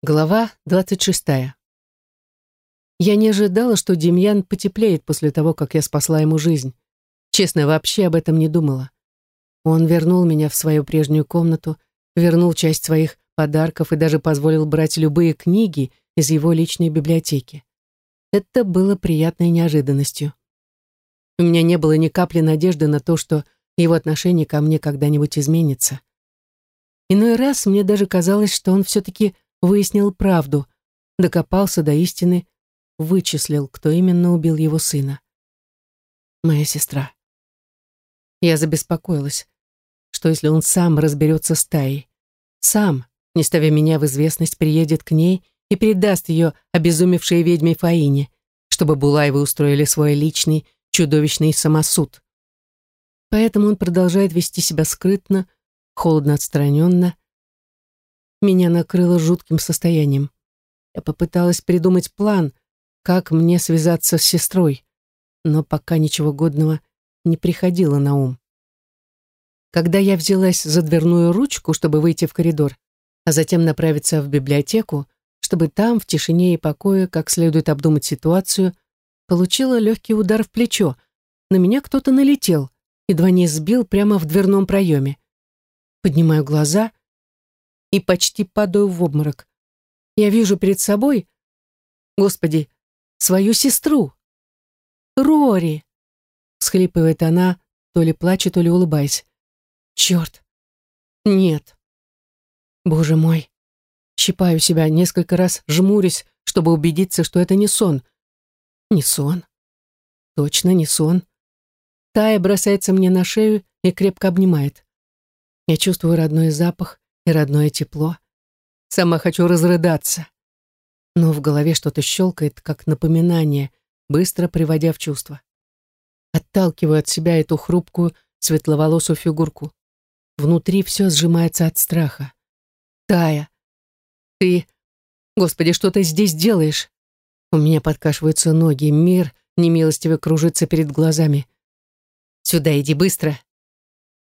Глава 26. Я не ожидала, что Демьян потеплеет после того, как я спасла ему жизнь. Честно, вообще об этом не думала. Он вернул меня в свою прежнюю комнату, вернул часть своих подарков и даже позволил брать любые книги из его личной библиотеки. Это было приятной неожиданностью. У меня не было ни капли надежды на то, что его отношение ко мне когда-нибудь изменится. Иной раз мне даже казалось, что он все-таки выяснил правду, докопался до истины, вычислил, кто именно убил его сына. Моя сестра. Я забеспокоилась. Что если он сам разберется с Таей? Сам, не ставя меня в известность, приедет к ней и передаст ее обезумевшей ведьме Фаине, чтобы Булаевы устроили свой личный чудовищный самосуд. Поэтому он продолжает вести себя скрытно, холодно отстраненно, меня накрыло жутким состоянием. Я попыталась придумать план, как мне связаться с сестрой, но пока ничего годного не приходило на ум. Когда я взялась за дверную ручку, чтобы выйти в коридор, а затем направиться в библиотеку, чтобы там, в тишине и покое, как следует обдумать ситуацию, получила легкий удар в плечо. На меня кто-то налетел, едва не сбил прямо в дверном проеме. Поднимаю глаза и почти падаю в обморок. Я вижу перед собой, господи, свою сестру. Рори! Схлипывает она, то ли плачет, то ли улыбаясь. Черт! Нет. Боже мой! Щипаю себя, несколько раз жмурюсь, чтобы убедиться, что это не сон. Не сон. Точно не сон. Тая бросается мне на шею и крепко обнимает. Я чувствую родной запах, и родное тепло. Сама хочу разрыдаться. Но в голове что-то щелкает, как напоминание, быстро приводя в чувство. Отталкиваю от себя эту хрупкую, светловолосую фигурку. Внутри все сжимается от страха. Тая, ты... Господи, что ты здесь делаешь? У меня подкашиваются ноги, мир немилостиво кружится перед глазами. Сюда иди быстро.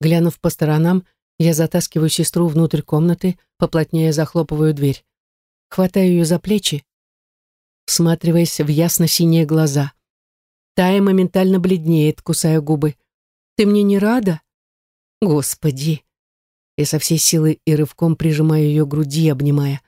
Глянув по сторонам, я затаскиваю сестру внутрь комнаты, поплотнее захлопываю дверь. Хватаю ее за плечи, всматриваясь в ясно-синие глаза. Тая моментально бледнеет, кусая губы. «Ты мне не рада?» «Господи!» Я со всей силы и рывком прижимаю ее к груди, обнимая.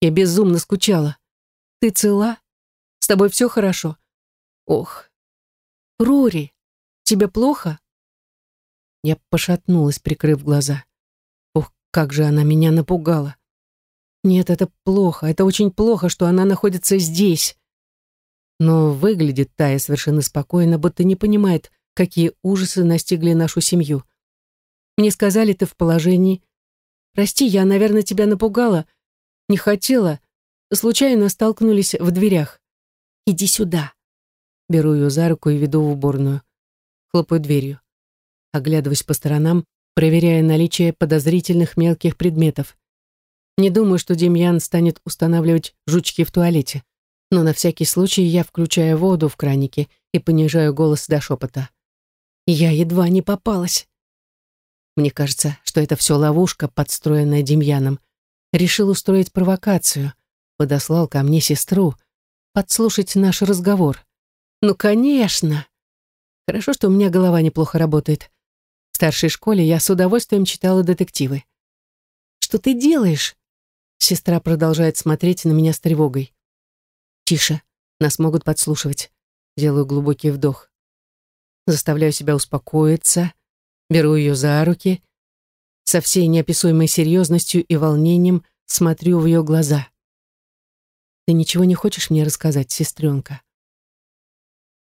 Я безумно скучала. «Ты цела? С тобой все хорошо?» «Ох!» «Рори, тебе плохо?» Я пошатнулась, прикрыв глаза. Ох, как же она меня напугала. Нет, это плохо, это очень плохо, что она находится здесь. Но выглядит Тая совершенно спокойно, будто не понимает, какие ужасы настигли нашу семью. Мне сказали, ты в положении. Прости, я, наверное, тебя напугала. Не хотела. Случайно столкнулись в дверях. Иди сюда. Беру ее за руку и веду в уборную. Хлопаю дверью оглядываясь по сторонам, проверяя наличие подозрительных мелких предметов. Не думаю, что Демьян станет устанавливать жучки в туалете, но на всякий случай я включаю воду в кранике и понижаю голос до шепота. Я едва не попалась. Мне кажется, что это все ловушка, подстроенная Демьяном. Решил устроить провокацию, подослал ко мне сестру, подслушать наш разговор. Ну, конечно! Хорошо, что у меня голова неплохо работает. В старшей школе я с удовольствием читала детективы. «Что ты делаешь?» Сестра продолжает смотреть на меня с тревогой. «Тише, нас могут подслушивать». Делаю глубокий вдох. Заставляю себя успокоиться, беру ее за руки, со всей неописуемой серьезностью и волнением смотрю в ее глаза. «Ты ничего не хочешь мне рассказать, сестренка?»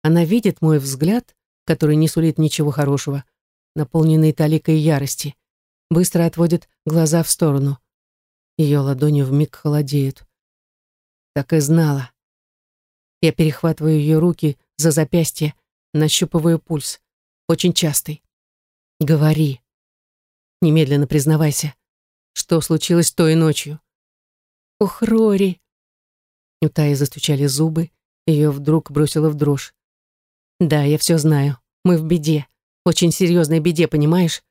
Она видит мой взгляд, который не сулит ничего хорошего, наполненный таликой ярости, быстро отводит глаза в сторону. Ее ладони вмиг холодеют. Так и знала. Я перехватываю ее руки за запястье, нащупываю пульс. Очень частый. Говори. Немедленно признавайся. Что случилось той ночью? Ох, Рори. У Таи застучали зубы, ее вдруг бросило в дрожь. Да, я все знаю. Мы в беде. Очень серьезной беде, понимаешь?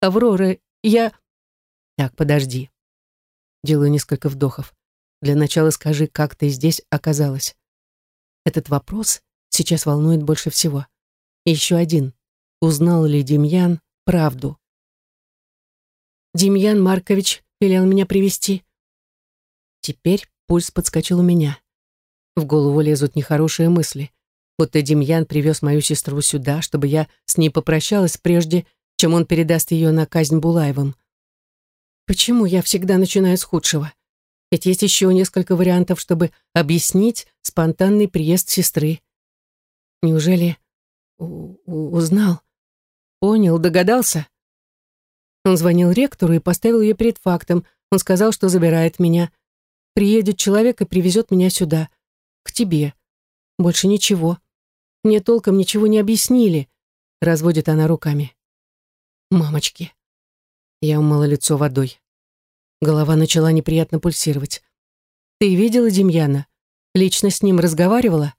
Аврора, я... Так, подожди. Делаю несколько вдохов. Для начала скажи, как ты здесь оказалась. Этот вопрос сейчас волнует больше всего. И еще один. Узнал ли Демьян правду? Демьян Маркович велел меня привести. Теперь пульс подскочил у меня. В голову лезут нехорошие мысли. Будто Демьян привез мою сестру сюда, чтобы я с ней попрощалась прежде, чем он передаст ее на казнь Булаевым. Почему я всегда начинаю с худшего? Ведь есть еще несколько вариантов, чтобы объяснить спонтанный приезд сестры. Неужели узнал? Понял, догадался? Он звонил ректору и поставил ее перед фактом. Он сказал, что забирает меня. Приедет человек и привезет меня сюда, к тебе. Больше ничего. Мне толком ничего не объяснили. Разводит она руками. Мамочки. Я умыла лицо водой. Голова начала неприятно пульсировать. «Ты видела Демьяна? Лично с ним разговаривала?»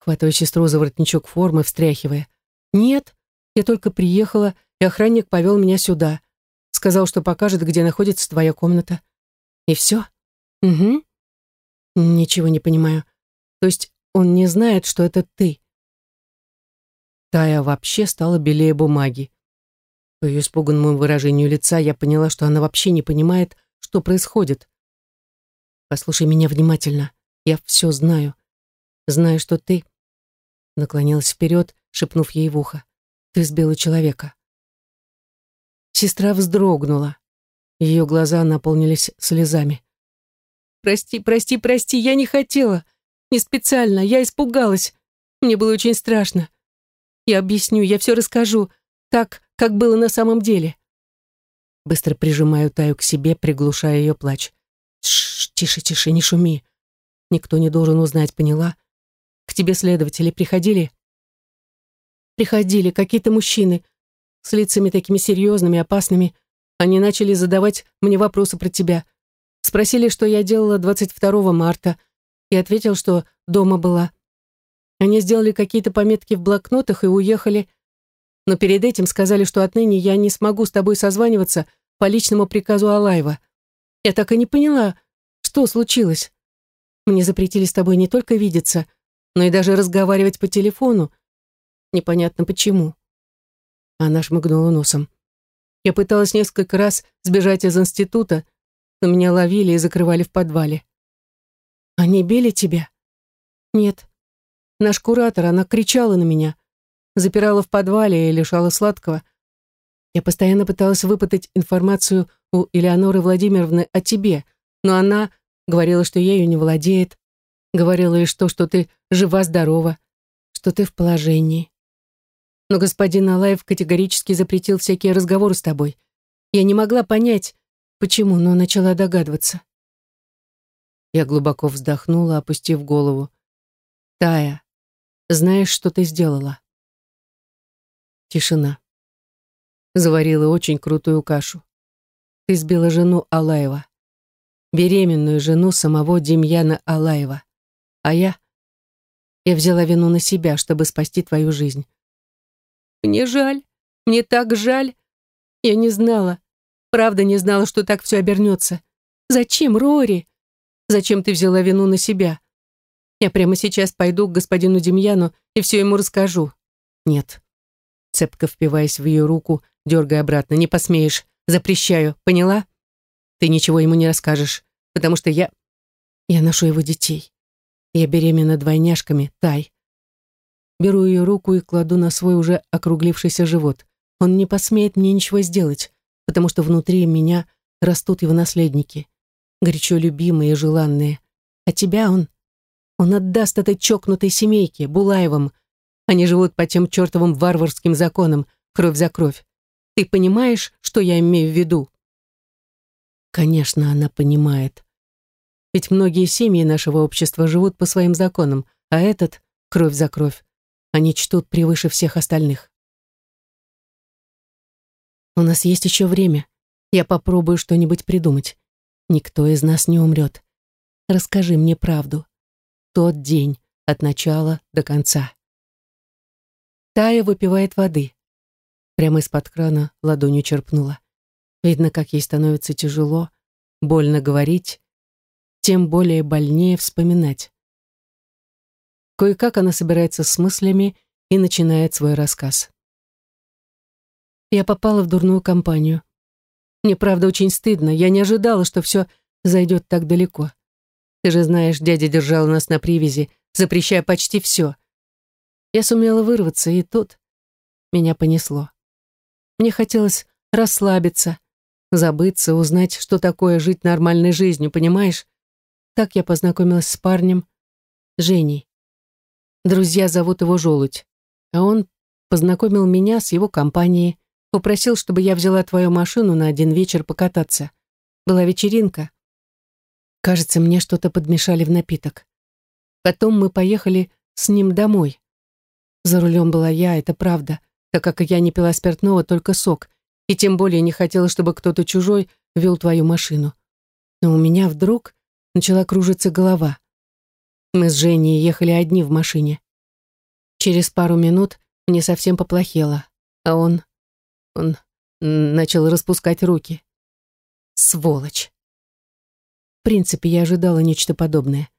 Хватаю сестру за воротничок формы, встряхивая. «Нет, я только приехала, и охранник повел меня сюда. Сказал, что покажет, где находится твоя комната. И все? Угу. Ничего не понимаю. То есть он не знает, что это ты?» Тая вообще стала белее бумаги. По ее испуганному выражению лица я поняла, что она вообще не понимает, что происходит. «Послушай меня внимательно. Я все знаю. Знаю, что ты...» Наклонилась вперед, шепнув ей в ухо. «Ты сбила человека». Сестра вздрогнула. Ее глаза наполнились слезами. «Прости, прости, прости, я не хотела. Не специально, я испугалась. Мне было очень страшно. Я объясню, я все расскажу. Так, как было на самом деле. Быстро прижимаю Таю к себе, приглушая ее плач. Шш, тише, тише, не шуми. Никто не должен узнать, поняла? К тебе следователи приходили? Приходили какие-то мужчины с лицами такими серьезными, опасными. Они начали задавать мне вопросы про тебя. Спросили, что я делала 22 марта. И ответил, что дома была. Они сделали какие-то пометки в блокнотах и уехали но перед этим сказали, что отныне я не смогу с тобой созваниваться по личному приказу Алаева. Я так и не поняла, что случилось. Мне запретили с тобой не только видеться, но и даже разговаривать по телефону. Непонятно почему. Она шмыгнула носом. Я пыталась несколько раз сбежать из института, но меня ловили и закрывали в подвале. Они били тебя? Нет. Наш куратор, она кричала на меня запирала в подвале и лишала сладкого. Я постоянно пыталась выпытать информацию у Элеоноры Владимировны о тебе, но она говорила, что ею не владеет, говорила лишь то, что ты жива-здорова, что ты в положении. Но господин Алаев категорически запретил всякие разговоры с тобой. Я не могла понять, почему, но начала догадываться. Я глубоко вздохнула, опустив голову. «Тая, знаешь, что ты сделала?» Тишина. Заварила очень крутую кашу. Ты сбила жену Алаева. Беременную жену самого Демьяна Алаева. А я... Я взяла вину на себя, чтобы спасти твою жизнь. Мне жаль. Мне так жаль. Я не знала. Правда не знала, что так все обернется. Зачем, Рори? Зачем ты взяла вину на себя? Я прямо сейчас пойду к господину Демьяну и все ему расскажу. Нет цепко впиваясь в ее руку, дергая обратно. «Не посмеешь. Запрещаю. Поняла? Ты ничего ему не расскажешь, потому что я... Я ношу его детей. Я беременна двойняшками, Тай. Беру ее руку и кладу на свой уже округлившийся живот. Он не посмеет мне ничего сделать, потому что внутри меня растут его наследники, горячо любимые и желанные. А тебя он... Он отдаст этой чокнутой семейке, Булаевым, они живут по тем чертовым варварским законам, кровь за кровь. Ты понимаешь, что я имею в виду?» Конечно, она понимает. Ведь многие семьи нашего общества живут по своим законам, а этот — кровь за кровь. Они чтут превыше всех остальных. У нас есть еще время. Я попробую что-нибудь придумать. Никто из нас не умрет. Расскажи мне правду. Тот день, от начала до конца. Тая выпивает воды. Прямо из-под крана ладонью черпнула. Видно, как ей становится тяжело, больно говорить. тем более больнее вспоминать. Кое-как она собирается с мыслями и начинает свой рассказ. Я попала в дурную компанию. Мне, правда, очень стыдно. Я не ожидала, что все зайдет так далеко. Ты же знаешь, дядя держал нас на привязи, запрещая почти все. Я сумела вырваться, и тут меня понесло. Мне хотелось расслабиться, забыться, узнать, что такое жить нормальной жизнью, понимаешь? Так я познакомилась с парнем, Женей. Друзья зовут его Желудь, а он познакомил меня с его компанией, попросил, чтобы я взяла твою машину на один вечер покататься. Была вечеринка. Кажется, мне что-то подмешали в напиток. Потом мы поехали с ним домой. За рулем была я, это правда, так как я не пила спиртного, только сок, и тем более не хотела, чтобы кто-то чужой вел твою машину. Но у меня вдруг начала кружиться голова. Мы с Женей ехали одни в машине. Через пару минут мне совсем поплохело, а он... он начал распускать руки. Сволочь. В принципе, я ожидала нечто подобное.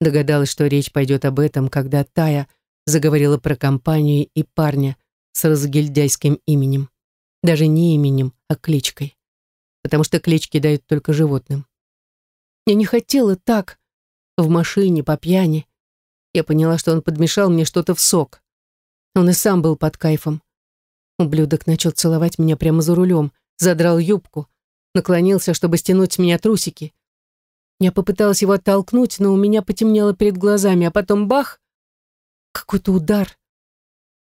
Догадалась, что речь пойдет об этом, когда Тая заговорила про компанию и парня с разгильдяйским именем. Даже не именем, а кличкой. Потому что клички дают только животным. Я не хотела так, в машине, по пьяни. Я поняла, что он подмешал мне что-то в сок. Он и сам был под кайфом. Ублюдок начал целовать меня прямо за рулем, задрал юбку, наклонился, чтобы стянуть с меня трусики. Я попыталась его оттолкнуть, но у меня потемнело перед глазами, а потом бах! Какой-то удар.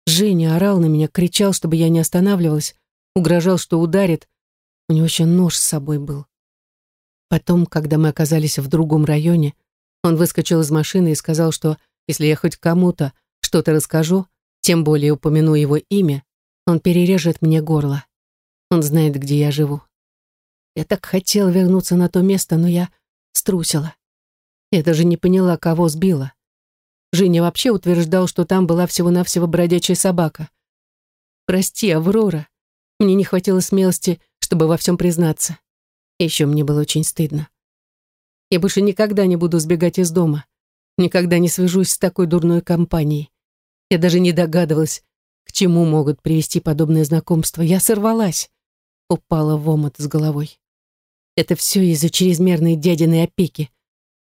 Женя орал на меня, кричал, чтобы я не останавливалась, угрожал, что ударит. У него еще нож с собой был. Потом, когда мы оказались в другом районе, он выскочил из машины и сказал, что если я хоть кому-то что-то расскажу, тем более упомяну его имя, он перережет мне горло. Он знает, где я живу. Я так хотел вернуться на то место, но я струсила. Я даже не поняла, кого сбила. Женя вообще утверждал, что там была всего-навсего бродячая собака. Прости, Аврора. Мне не хватило смелости, чтобы во всем признаться. еще мне было очень стыдно. Я больше никогда не буду сбегать из дома. Никогда не свяжусь с такой дурной компанией. Я даже не догадывалась, к чему могут привести подобные знакомства. Я сорвалась. Упала в омут с головой. Это все из-за чрезмерной дядиной опеки.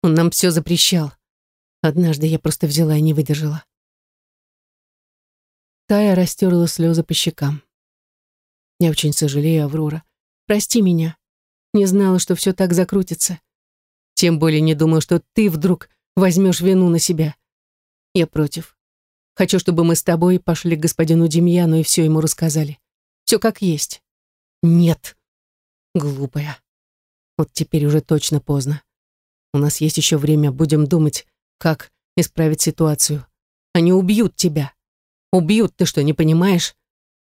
Он нам все запрещал. Однажды я просто взяла и не выдержала. Тая растерла слезы по щекам. Я очень сожалею, Аврора. Прости меня. Не знала, что все так закрутится. Тем более не думала, что ты вдруг возьмешь вину на себя. Я против. Хочу, чтобы мы с тобой пошли к господину Демьяну и все ему рассказали. Все как есть. Нет. Глупая. Вот теперь уже точно поздно. У нас есть еще время, будем думать, как исправить ситуацию. Они убьют тебя. Убьют, ты что, не понимаешь?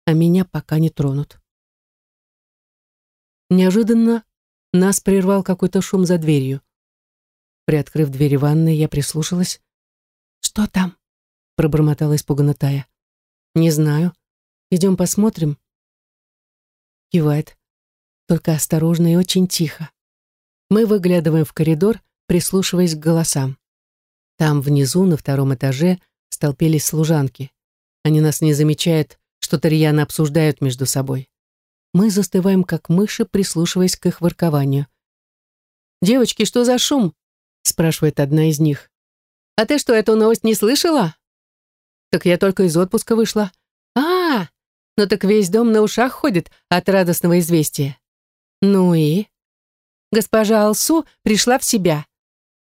А меня пока не тронут. Неожиданно нас прервал какой-то шум за дверью. Приоткрыв дверь ванной, я прислушалась. «Что там?» — пробормотала испуганно Тая. «Не знаю. Идем посмотрим». Кивает. Только осторожно и очень тихо. Мы выглядываем в коридор, прислушиваясь к голосам. Там внизу, на втором этаже, столпились служанки. Они нас не замечают, что-то обсуждают между собой. Мы застываем, как мыши, прислушиваясь к их воркованию. «Девочки, что за шум?» — спрашивает одна из них. «А ты что, эту новость не слышала?» «Так я только из отпуска вышла». «А, ну так весь дом на ушах ходит от радостного известия». «Ну и?» Госпожа Алсу пришла в себя.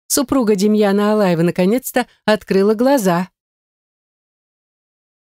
Супруга Демьяна Алаева наконец-то открыла глаза.